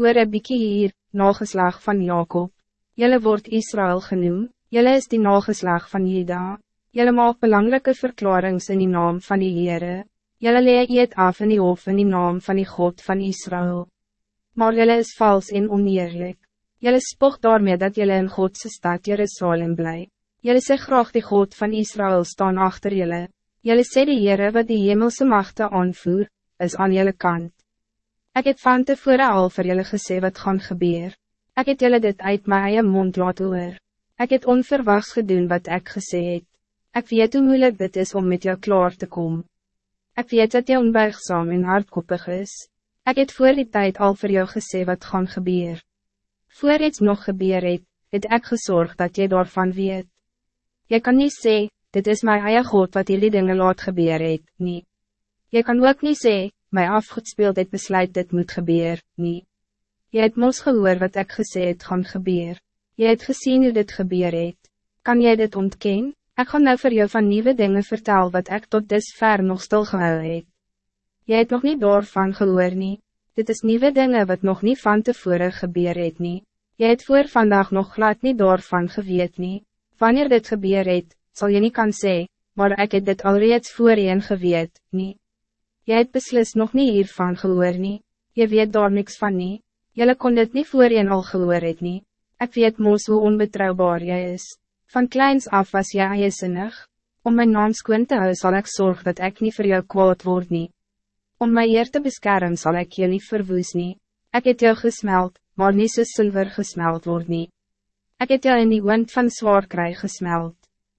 Hoor een bykie hier, nageslag van Jacob. Jelle wordt Israël genoemd, jelle is die nageslag van Juda. Jelle maak belangrijke verklarings in die naam van die Heere. Jelle lee eet af in die hof in die naam van die God van Israël. Maar jelle is vals en oneerlijk. Jelle spog daarmee dat jelle in Godse stad Jerusalem bly. Jelle sê graag die God van Israël staan achter jelle. Jelle sê die Heere wat die hemelse machte aanvoer, is aan jelle kant. Ik heb van tevore al vir jelle gesê wat gaan gebeur. Ik het jelle dit uit my eie mond laat hoor. Ik het onverwachts gedoen wat ik gesê het. Ik weet hoe moeilijk dit is om met jou klaar te komen. Ik weet dat jy onbuigzaam en hardkoppig is. Ik het voor die tijd al voor jou gesê wat gaan gebeur. Voor iets nog gebeur het, het ek gezorgd dat jy daarvan weet. Je kan niet sê, dit is mijn eie God wat jullie dingen laat gebeur het, nie. Je kan ook niet sê, my afgespeeld het besluit dit moet gebeur, nie. Je het mos gehoor wat ik gesê het gaan gebeur. Je het gezien hoe dit gebeur het. Kan jij dit ontkennen? Ik ga nou voor jou van nieuwe dingen vertellen wat ik tot dusver nog stilgehou het. Jy het nog niet doorvan gehoor nie. Dit is nieuwe dingen wat nog niet van tevoren gebeur het nie. Jy het voor vandaag nog glad niet doorvan geweet nie. Wanneer dit gebeur het, zal je niet kan sê, maar ik het dit alreeds voor je geweet, nie. Jy het beslis nog niet hiervan gehoor nie. Jy weet daar niks van nie. Jylle kon dit niet voor je al gehoor het nie. Ik weet moos hoe onbetrouwbaar jij is. Van kleins af was jy eiesinnig. Om mijn naam skoon te hou sal ek zorg dat ik niet voor jou kwaad word nie. Om my eer te beschermen zal ik je niet verwoes nie. Ek het jou gesmeld, maar niet so zilver gesmeld word nie. Ek het jou in die wind van zwaar kry gesmeld.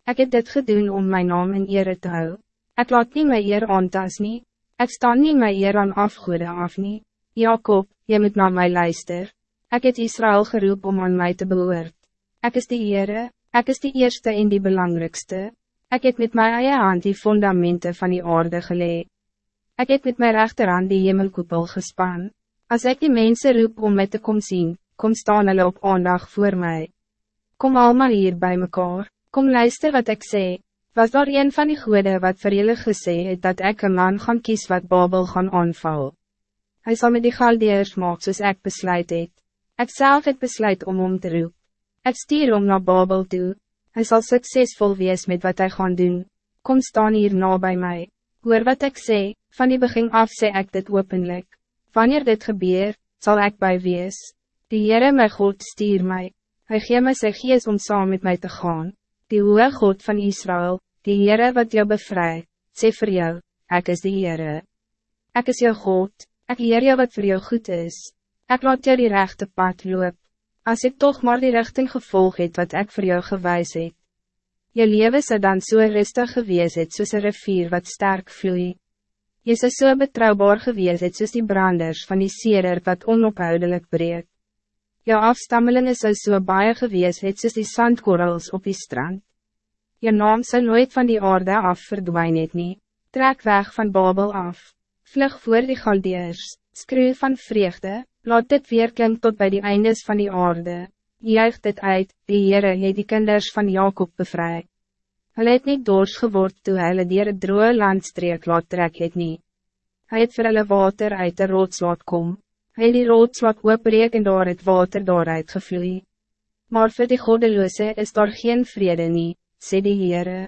Ik het dit gedoen om mijn naam in eer te hou. Ik laat niet my eer aantas nie. Ek sta nie my eer aan afgoede af nie. Jacob, je moet naar mij luister. Ik het Israël geroep om aan mij te behoort. Ik is de Heere, Ik is de eerste en die belangrijkste. Ik heb met mijn eie hand die fundamenten van die orde gelee. Ik heb met mijn rechterhand die hemelkoepel gespan. Als ik die mensen roep om mij te komen zien, kom staan hulle op aandag voor mij. Kom allemaal hier bij mekaar, kom luister wat ik zei. Was daar een van die goede wat vir julle gesê het dat ik een man gaan kies wat Babel gaan aanval. Hij zal met die galdeers maak soos ek besluit het. Ek self het besluit om om te roep. Ik stuur om naar Babel toe. Hij zal succesvol wees met wat hij gaan doen. Kom staan hier na bij mij. Hoor wat ik zeg, van die begin af sê ik dit openlijk. Wanneer dit gebeurt, zal ik bij wees. Die Heere my God stuur mij. Hij gee my sy gees om saam met mij te gaan. Die hoge God van Israël, die Heere wat jou bevry, sê vir jou, ek is die Heere. Ek is jou God, ek heer jou wat voor jou goed is. Ek laat jou die rechte pad loop. Als ik toch maar die richting gevolg het wat ik voor jou gewijs het. Je leven zou dan zo so rustig geweest het soos een rivier wat sterk vloei. Je zou zo so betrouwbaar geweest het soos die branders van die serer wat onophoudelijk breekt. Jou afstammeling is zou so baie geweest het soos die zandkorrels op die strand. Je naam zou nooit van die aarde af verdwijnen het nie. Trek weg van Babel af. Vlug voor die galdeers, skreeuw van vreugde, Laat dit weer klink tot bij die eindes van die aarde. Juig dit uit, die Heere het die kinders van Jacob bevry. Hulle het niet doors geword toe hulle dier het droe landstreek laat trek het nie. Hy het vir hulle water uit de rots laat kom. Hy die rots laat oopbreek en daar het water daaruit gevloei. Maar voor die godeloze is daar geen vrede nie, sê die Heere.